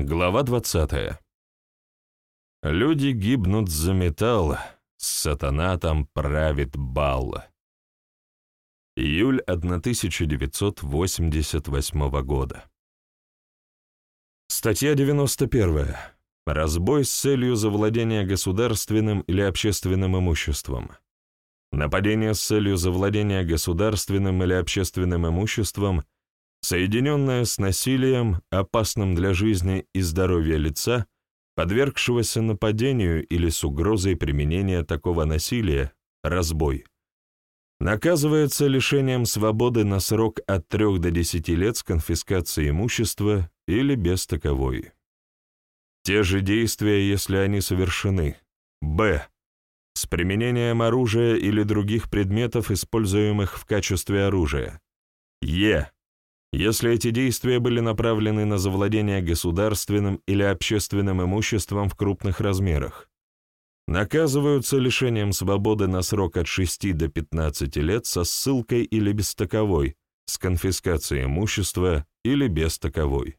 Глава 20. Люди гибнут за металл, сатана там правит бал. Июль 1988 года. Статья 91. Разбой с целью завладения государственным или общественным имуществом. Нападение с целью завладения государственным или общественным имуществом, соединенное с насилием, опасным для жизни и здоровья лица, подвергшегося нападению или с угрозой применения такого насилия, разбой. Наказывается лишением свободы на срок от 3 до 10 лет с конфискацией имущества или без таковой. Те же действия, если они совершены. Б с применением оружия или других предметов, используемых в качестве оружия. Е. Если эти действия были направлены на завладение государственным или общественным имуществом в крупных размерах. Наказываются лишением свободы на срок от 6 до 15 лет со ссылкой или без таковой, с конфискацией имущества или без таковой.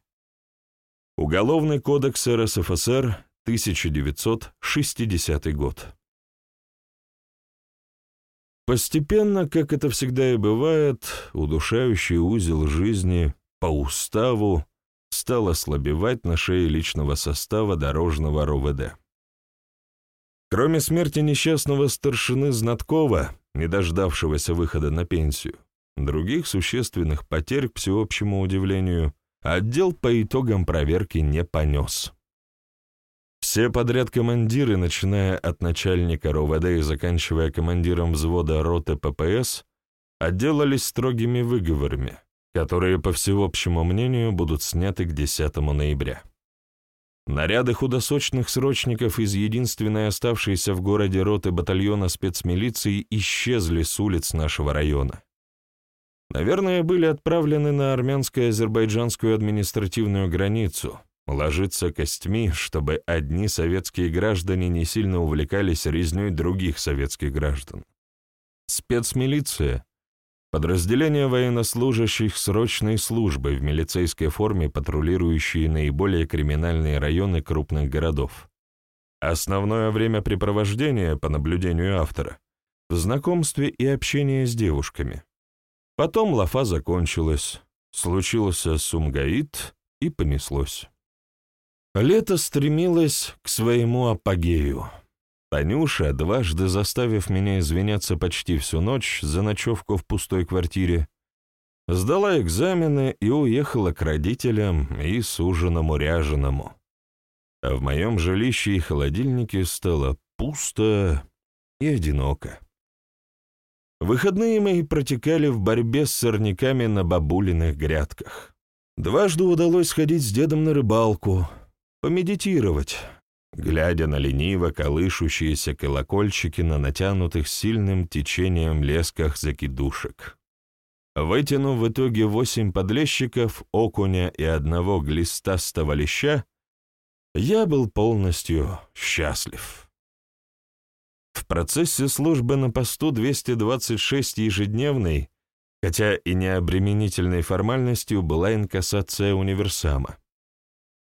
Уголовный кодекс РСФСР, 1960 год. Постепенно, как это всегда и бывает, удушающий узел жизни по уставу стал ослабевать на шее личного состава дорожного РОВД. Кроме смерти несчастного старшины Знаткова, не дождавшегося выхода на пенсию, других существенных потерь, к всеобщему удивлению, отдел по итогам проверки не понес. Все подряд командиры, начиная от начальника РОВД и заканчивая командиром взвода роты ППС, отделались строгими выговорами, которые, по всеобщему мнению, будут сняты к 10 ноября. Наряды худосочных срочников из единственной оставшейся в городе роты батальона спецмилиции исчезли с улиц нашего района. Наверное, были отправлены на армянско-азербайджанскую административную границу, ложиться костьми, чтобы одни советские граждане не сильно увлекались резней других советских граждан. Спецмилиция — подразделение военнослужащих срочной службы в милицейской форме, патрулирующие наиболее криминальные районы крупных городов. Основное времяпрепровождение, по наблюдению автора, в знакомстве и общении с девушками. Потом лафа закончилась, случился сумгаит и понеслось. Лето стремилось к своему апогею. Танюша, дважды заставив меня извиняться почти всю ночь за ночевку в пустой квартире, сдала экзамены и уехала к родителям и суженому ряженому. А в моем жилище и холодильнике стало пусто и одиноко. Выходные мои протекали в борьбе с сорняками на бабулиных грядках. Дважды удалось сходить с дедом на рыбалку — помедитировать, глядя на лениво колышущиеся колокольчики на натянутых сильным течением лесках закидушек. Вытянув в итоге восемь подлещиков, окуня и одного глистастого леща, я был полностью счастлив. В процессе службы на посту 226 ежедневной, хотя и необременительной формальностью, была инкассация универсама.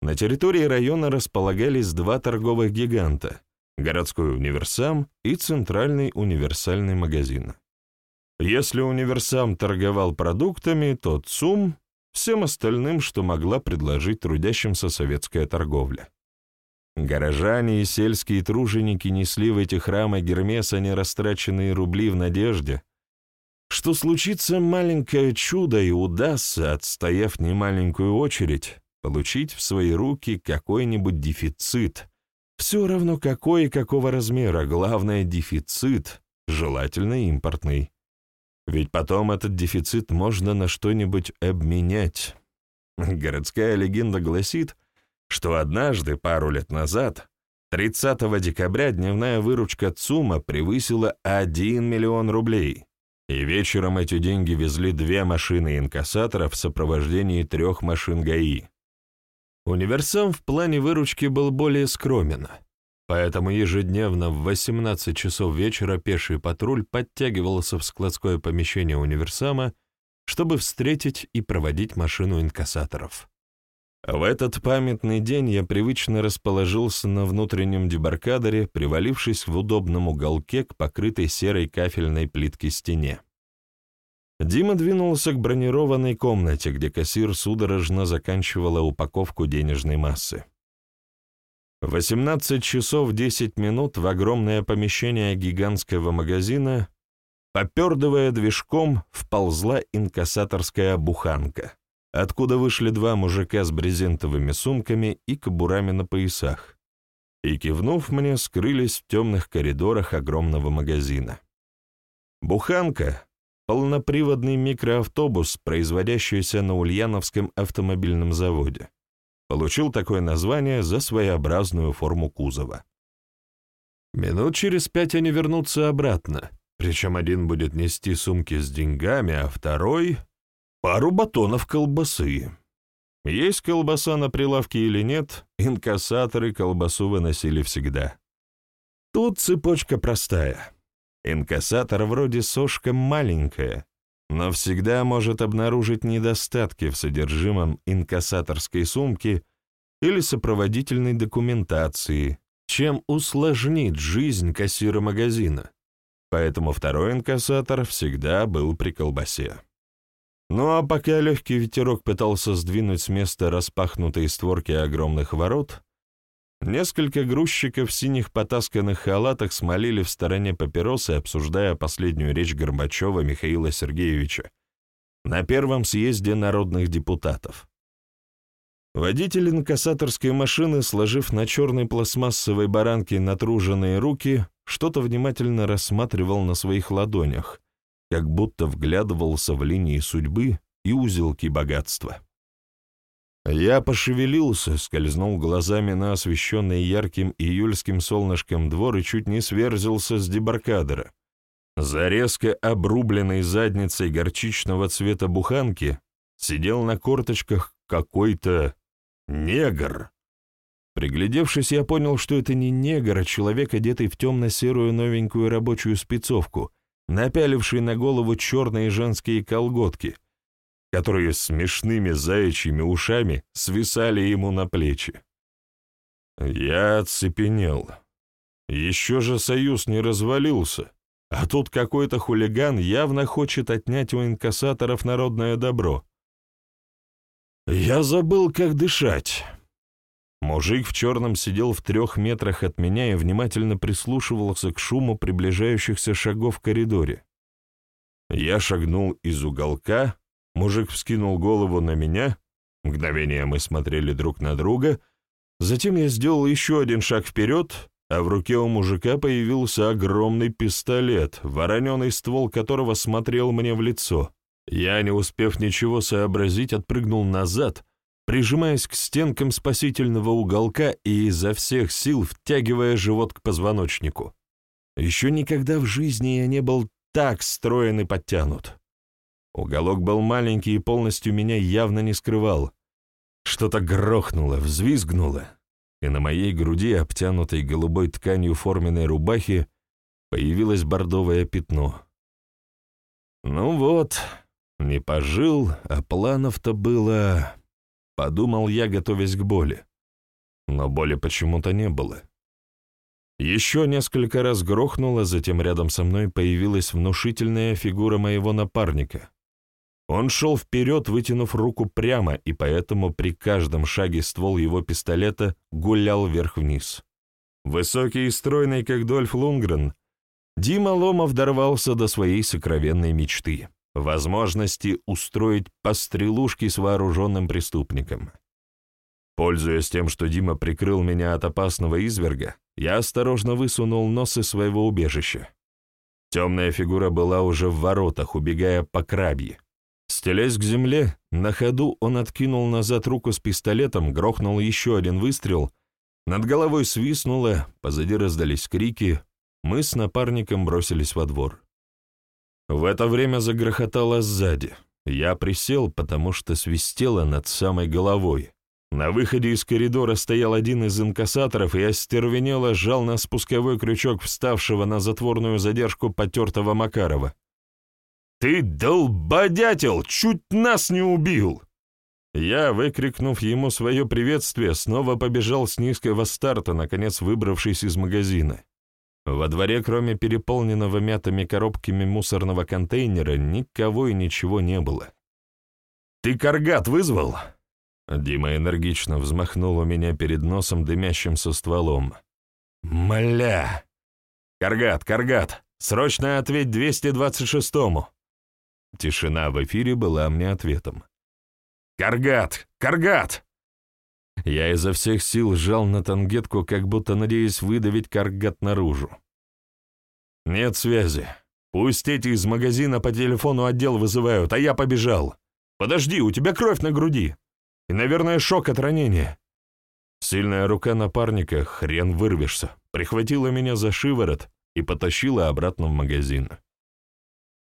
На территории района располагались два торговых гиганта – городской универсам и центральный универсальный магазин. Если универсам торговал продуктами, то ЦУМ – всем остальным, что могла предложить трудящимся советская торговля. Горожане и сельские труженики несли в эти храмы Гермеса нерастраченные рубли в надежде, что случится маленькое чудо и удастся, отстояв немаленькую очередь, получить в свои руки какой-нибудь дефицит, все равно какой и какого размера, главное дефицит, желательно импортный. Ведь потом этот дефицит можно на что-нибудь обменять. Городская легенда гласит, что однажды, пару лет назад, 30 декабря дневная выручка ЦУМа превысила 1 миллион рублей, и вечером эти деньги везли две машины инкассатора в сопровождении трех машин ГАИ. Универсам в плане выручки был более скромен, поэтому ежедневно в 18 часов вечера пеший патруль подтягивался в складское помещение универсама, чтобы встретить и проводить машину инкассаторов. В этот памятный день я привычно расположился на внутреннем дебаркадере, привалившись в удобном уголке к покрытой серой кафельной плитке стене. Дима двинулся к бронированной комнате, где кассир судорожно заканчивала упаковку денежной массы. 18 часов 10 минут в огромное помещение гигантского магазина, попердывая движком, вползла инкассаторская буханка, откуда вышли два мужика с брезентовыми сумками и кобурами на поясах, и, кивнув мне, скрылись в темных коридорах огромного магазина. Буханка полноприводный микроавтобус, производящийся на Ульяновском автомобильном заводе. Получил такое название за своеобразную форму кузова. Минут через пять они вернутся обратно, причем один будет нести сумки с деньгами, а второй — пару батонов колбасы. Есть колбаса на прилавке или нет, инкассаторы колбасу выносили всегда. Тут цепочка простая — Инкассатор вроде сошка маленькая, но всегда может обнаружить недостатки в содержимом инкассаторской сумки или сопроводительной документации, чем усложнит жизнь кассира магазина. Поэтому второй инкассатор всегда был при колбасе. Ну а пока легкий ветерок пытался сдвинуть с места распахнутые створки огромных ворот, Несколько грузчиков в синих потасканных халатах смолили в стороне папиросы, обсуждая последнюю речь Горбачева Михаила Сергеевича на первом съезде народных депутатов. Водитель инкассаторской машины, сложив на черной пластмассовой баранке натруженные руки, что-то внимательно рассматривал на своих ладонях, как будто вглядывался в линии судьбы и узелки богатства. Я пошевелился, скользнул глазами на освещенный ярким июльским солнышком двор и чуть не сверзился с дебаркадера. За резко обрубленной задницей горчичного цвета буханки сидел на корточках какой-то негр. Приглядевшись, я понял, что это не негр, а человек, одетый в темно-серую новенькую рабочую спецовку, напяливший на голову черные женские колготки — которые смешными заячьими ушами свисали ему на плечи. Я оцепенел. Еще же союз не развалился, а тут какой-то хулиган явно хочет отнять у инкассаторов народное добро. Я забыл, как дышать. Мужик в черном сидел в трех метрах от меня и внимательно прислушивался к шуму приближающихся шагов в коридоре. Я шагнул из уголка, Мужик вскинул голову на меня, мгновение мы смотрели друг на друга, затем я сделал еще один шаг вперед, а в руке у мужика появился огромный пистолет, вороненый ствол которого смотрел мне в лицо. Я, не успев ничего сообразить, отпрыгнул назад, прижимаясь к стенкам спасительного уголка и изо всех сил втягивая живот к позвоночнику. Еще никогда в жизни я не был так строен и подтянут. Уголок был маленький и полностью меня явно не скрывал. Что-то грохнуло, взвизгнуло, и на моей груди, обтянутой голубой тканью форменной рубахи, появилось бордовое пятно. Ну вот, не пожил, а планов-то было... Подумал я, готовясь к боли. Но боли почему-то не было. Еще несколько раз грохнуло, затем рядом со мной появилась внушительная фигура моего напарника, он шел вперед, вытянув руку прямо, и поэтому при каждом шаге ствол его пистолета гулял вверх-вниз. Высокий и стройный, как Дольф Лунгрен, Дима Ломов дорвался до своей сокровенной мечты — возможности устроить пострелушки с вооруженным преступником. Пользуясь тем, что Дима прикрыл меня от опасного изверга, я осторожно высунул нос из своего убежища. Темная фигура была уже в воротах, убегая по крабье. Стелясь к земле, на ходу он откинул назад руку с пистолетом, грохнул еще один выстрел, над головой свистнуло, позади раздались крики, мы с напарником бросились во двор. В это время загрохотало сзади. Я присел, потому что свистело над самой головой. На выходе из коридора стоял один из инкассаторов и остервенело сжал на спусковой крючок вставшего на затворную задержку потертого Макарова. «Ты долбодятел! Чуть нас не убил!» Я, выкрикнув ему свое приветствие, снова побежал с низкого старта, наконец выбравшись из магазина. Во дворе, кроме переполненного мятыми коробками мусорного контейнера, никого и ничего не было. «Ты каргат вызвал?» Дима энергично взмахнул у меня перед носом дымящимся стволом. «Мля! Каргат, Каргат, срочно ответь 226-му!» Тишина в эфире была мне ответом. «Каргат! Каргат!» Я изо всех сил сжал на тангетку, как будто надеясь выдавить каргат наружу. «Нет связи. Пусть эти из магазина по телефону отдел вызывают, а я побежал. Подожди, у тебя кровь на груди. И, наверное, шок от ранения». Сильная рука напарника, хрен вырвешься, прихватила меня за шиворот и потащила обратно в магазин.